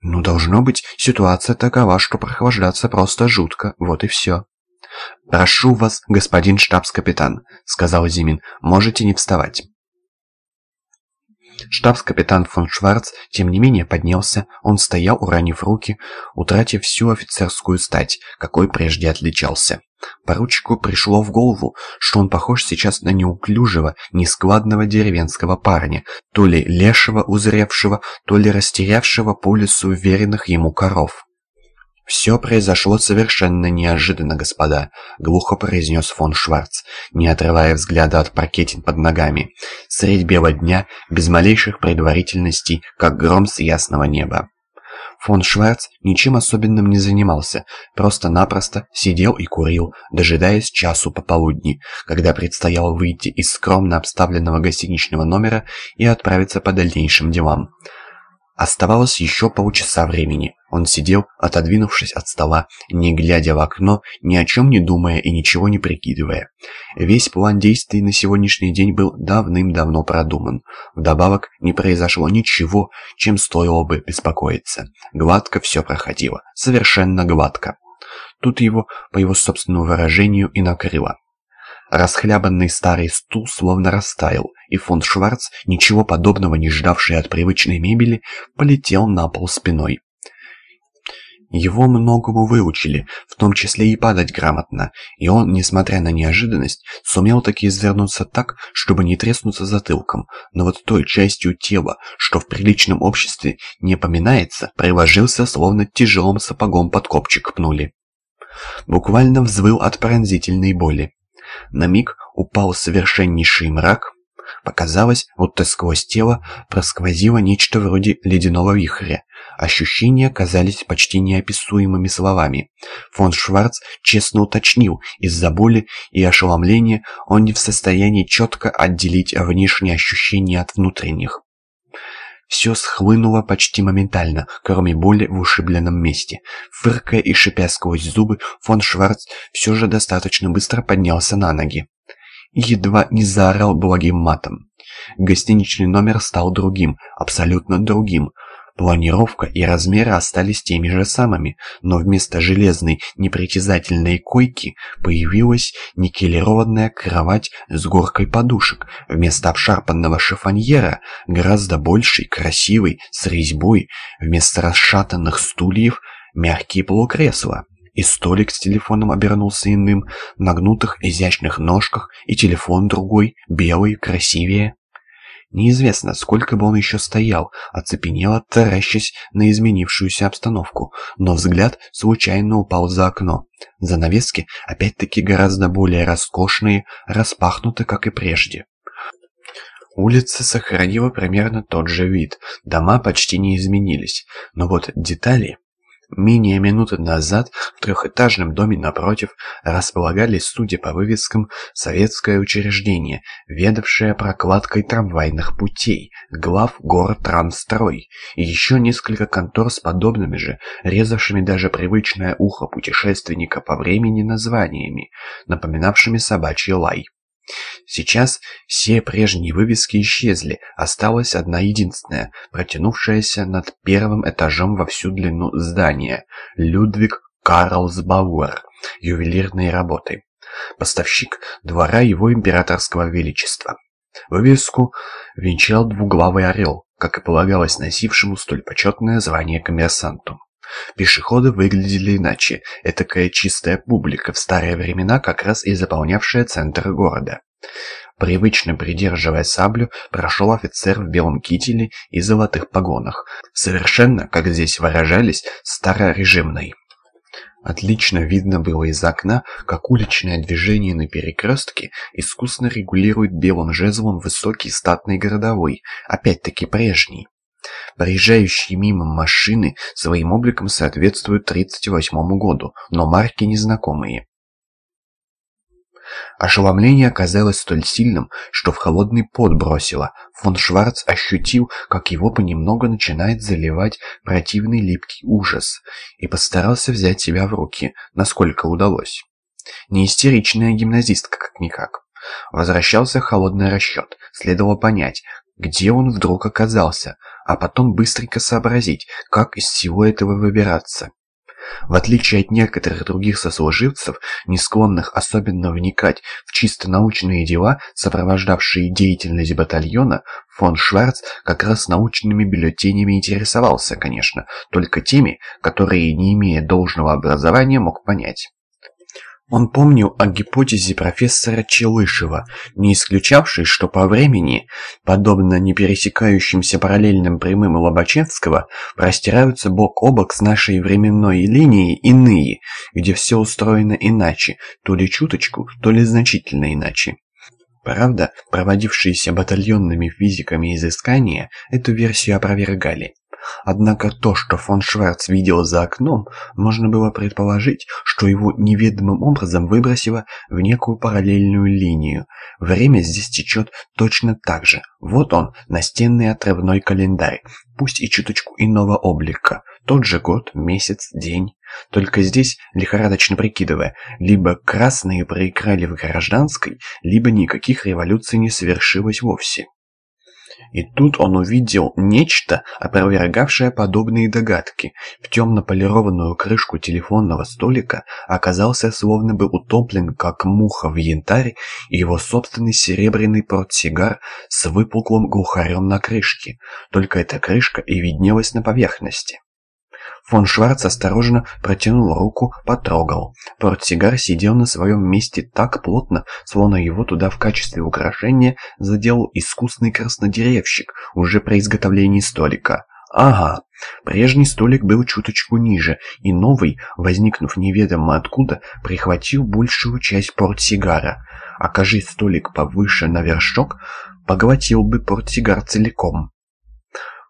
«Ну, должно быть, ситуация такова, что прохлаждаться просто жутко, вот и все». «Прошу вас, господин штабс-капитан», — сказал Зимин, — «можете не вставать». Штабс-капитан фон Шварц, тем не менее, поднялся. Он стоял, уронив руки, утратив всю офицерскую стать, какой прежде отличался. Поручику пришло в голову, что он похож сейчас на неуклюжего, нескладного деревенского парня, то ли лешего узревшего, то ли растерявшего по лесу уверенных ему коров. «Все произошло совершенно неожиданно, господа», — глухо произнес фон Шварц, не отрывая взгляда от паркетин под ногами. «Средь бела дня, без малейших предварительностей, как гром с ясного неба». Фон Шварц ничем особенным не занимался, просто-напросто сидел и курил, дожидаясь часу пополудни, когда предстояло выйти из скромно обставленного гостиничного номера и отправиться по дальнейшим делам. Оставалось еще полчаса времени. Он сидел, отодвинувшись от стола, не глядя в окно, ни о чем не думая и ничего не прикидывая. Весь план действий на сегодняшний день был давным-давно продуман. Вдобавок не произошло ничего, чем стоило бы беспокоиться. Гладко все проходило. Совершенно гладко. Тут его, по его собственному выражению, и накрыло. Расхлябанный старый стул словно растаял, и фон Шварц, ничего подобного не ждавший от привычной мебели, полетел на пол спиной. Его многому выучили, в том числе и падать грамотно, и он, несмотря на неожиданность, сумел таки извернуться так, чтобы не треснуться затылком, но вот той частью тела, что в приличном обществе не поминается, приложился, словно тяжелым сапогом под копчик пнули. Буквально взвыл от пронзительной боли. На миг упал совершеннейший мрак. Показалось, будто сквозь тело просквозило нечто вроде ледяного вихря. Ощущения казались почти неописуемыми словами. Фон Шварц честно уточнил, из-за боли и ошеломления он не в состоянии четко отделить внешние ощущения от внутренних. Все схлынуло почти моментально, кроме боли в ушибленном месте. Фыркая и шипя сквозь зубы, фон Шварц все же достаточно быстро поднялся на ноги. Едва не заорал благим матом. Гостиничный номер стал другим, абсолютно другим. Планировка и размеры остались теми же самыми, но вместо железной непритязательной койки появилась никелированная кровать с горкой подушек. Вместо обшарпанного шифоньера гораздо больший, красивый, с резьбой. Вместо расшатанных стульев мягкие полукресла. И столик с телефоном обернулся иным, на гнутых изящных ножках, и телефон другой, белый, красивее. Неизвестно, сколько бы он еще стоял, оцепенело, таращась на изменившуюся обстановку, но взгляд случайно упал за окно. Занавески, опять-таки гораздо более роскошные, распахнуты, как и прежде. Улица сохранила примерно тот же вид, дома почти не изменились, но вот детали... Менее минуты назад в трехэтажном доме напротив располагались, судя по вывескам, советское учреждение, ведавшее прокладкой трамвайных путей, глав Гортрансстрой, и еще несколько контор с подобными же, резавшими даже привычное ухо путешественника по времени названиями, напоминавшими собачий лай. Сейчас все прежние вывески исчезли, осталась одна единственная, протянувшаяся над первым этажом во всю длину здания – Людвиг Карлсбауэр, ювелирные работы. Поставщик двора его императорского величества. Вывеску венчал двуглавый орел, как и полагалось носившему столь почетное звание коммерсанту. Пешеходы выглядели иначе, этакая чистая публика, в старые времена как раз и заполнявшая центр города. Привычно придерживая саблю, прошел офицер в белом кителе и золотых погонах, совершенно, как здесь выражались, старорежимный. Отлично видно было из окна, как уличное движение на перекрестке искусно регулирует белым жезлом высокий статный городовой, опять-таки прежний. Проезжающие мимо машины своим обликом соответствуют 38 году, но марки незнакомые. Ошеломление оказалось столь сильным, что в холодный пот бросило. Фон Шварц ощутил, как его понемногу начинает заливать противный липкий ужас, и постарался взять себя в руки, насколько удалось. Не истеричная гимназистка, как-никак. Возвращался холодный расчет. Следовало понять, где он вдруг оказался, а потом быстренько сообразить, как из всего этого выбираться. В отличие от некоторых других сослуживцев, не склонных особенно вникать в чисто научные дела, сопровождавшие деятельность батальона, фон Шварц как раз научными бюллетенями интересовался, конечно, только теми, которые, не имея должного образования, мог понять. Он помнил о гипотезе профессора Челышева, не исключавшей, что по времени, подобно не пересекающимся параллельным прямым Лобачевского, простираются бок о бок с нашей временной линией иные, где все устроено иначе, то ли чуточку, то ли значительно иначе. Правда, проводившиеся батальонными физиками изыскания эту версию опровергали. Однако то, что фон Шварц видел за окном, можно было предположить, что его неведомым образом выбросило в некую параллельную линию. Время здесь течет точно так же. Вот он, настенный отрывной календарь, пусть и чуточку иного облика. Тот же год, месяц, день. Только здесь, лихорадочно прикидывая, либо красные проиграли в гражданской, либо никаких революций не совершилось вовсе. И тут он увидел нечто, опровергавшее подобные догадки. В темно-полированную крышку телефонного столика оказался словно бы утоплен, как муха в янтарь, его собственный серебряный портсигар с выпуклым глухарем на крышке. Только эта крышка и виднелась на поверхности. Фон Шварц осторожно протянул руку, потрогал. Портсигар сидел на своем месте так плотно, словно его туда в качестве украшения заделал искусный краснодеревщик уже при изготовлении столика. Ага, прежний столик был чуточку ниже, и новый, возникнув неведомо откуда, прихватил большую часть портсигара. Окажись столик повыше на вершок, поглотил бы портсигар целиком.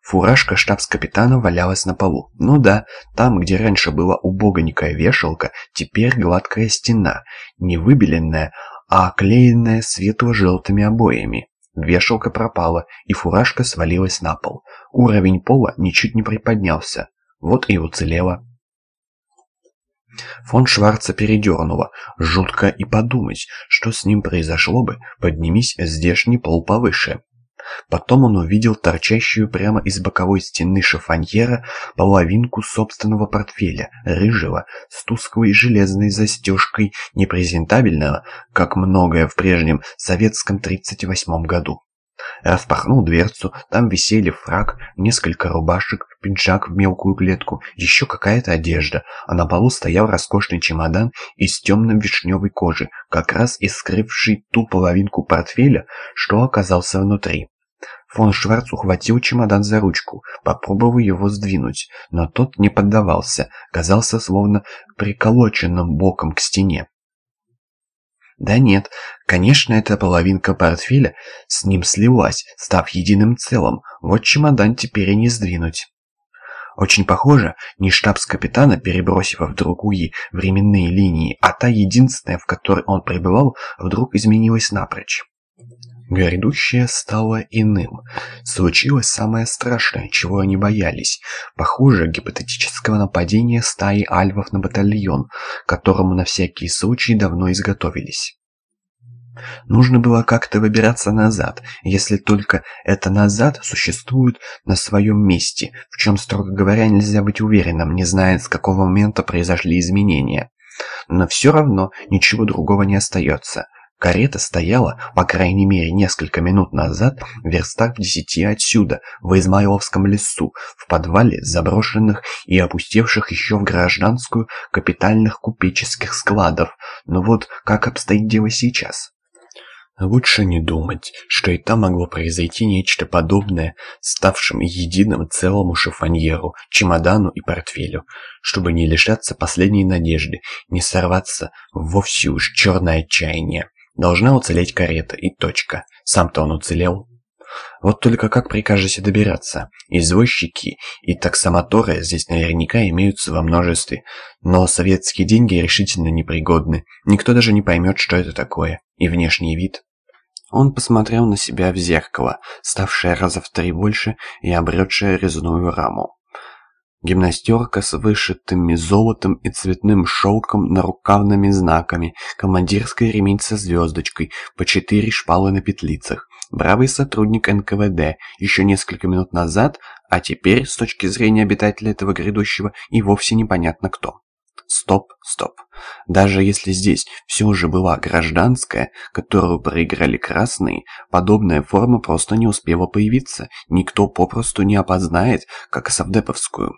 Фуражка штабс-капитана валялась на полу. Ну да, там, где раньше была убогонькая вешалка, теперь гладкая стена, не выбеленная, а оклеенная светло-желтыми обоями. Вешалка пропала, и фуражка свалилась на пол. Уровень пола ничуть не приподнялся. Вот и уцелела. Фон Шварца передернуло. Жутко и подумать, что с ним произошло бы, поднимись здешний пол повыше. Потом он увидел торчащую прямо из боковой стены шифоньера половинку собственного портфеля, рыжего, с тусклой железной застежкой, непрезентабельного, как многое в прежнем советском 38 году. Распахнул дверцу, там висели фраг, несколько рубашек, пиджак в мелкую клетку, еще какая-то одежда, а на полу стоял роскошный чемодан из темно-вишневой кожи, как раз и скрывший ту половинку портфеля, что оказался внутри. Фон Шварц ухватил чемодан за ручку, попробовал его сдвинуть, но тот не поддавался, казался словно приколоченным боком к стене. Да нет, конечно, эта половинка портфеля с ним слилась, став единым целым, вот чемодан теперь и не сдвинуть. Очень похоже, не штабс-капитана, перебросив в другие временные линии, а та единственная, в которой он пребывал, вдруг изменилась напрочь. Грядущее стало иным. Случилось самое страшное, чего они боялись. Похоже, гипотетического нападения стаи альвов на батальон, которому на всякий случай давно изготовились. Нужно было как-то выбираться назад, если только это «назад» существует на своем месте, в чем, строго говоря, нельзя быть уверенным, не зная, с какого момента произошли изменения. Но все равно ничего другого не остается. Карета стояла, по крайней мере, несколько минут назад в верстах в десяти отсюда, в Измайловском лесу, в подвале заброшенных и опустевших еще в гражданскую капитальных купеческих складов. Но вот как обстоит дело сейчас? Лучше не думать, что и там могло произойти нечто подобное, ставшим единым целому шифоньеру, чемодану и портфелю, чтобы не лишаться последней надежды, не сорваться вовсе уж черное отчаяние. Должна уцелеть карета и точка. Сам-то он уцелел. Вот только как прикажете добираться? Извозчики и таксомоторы здесь наверняка имеются во множестве, но советские деньги решительно непригодны. Никто даже не поймет, что это такое. И внешний вид. Он посмотрел на себя в зеркало, ставшее раза в три больше и обретшее резную раму. Гимнастерка с вышитыми золотом и цветным шелком нарукавными знаками, командирская ремень со звездочкой, по четыре шпалы на петлицах. Бравый сотрудник НКВД, еще несколько минут назад А теперь, с точки зрения обитателя этого грядущего, и вовсе непонятно кто. Стоп, стоп. Даже если здесь все же была гражданская, которую проиграли красные, подобная форма просто не успела появиться. Никто попросту не опознает, как совдеповскую.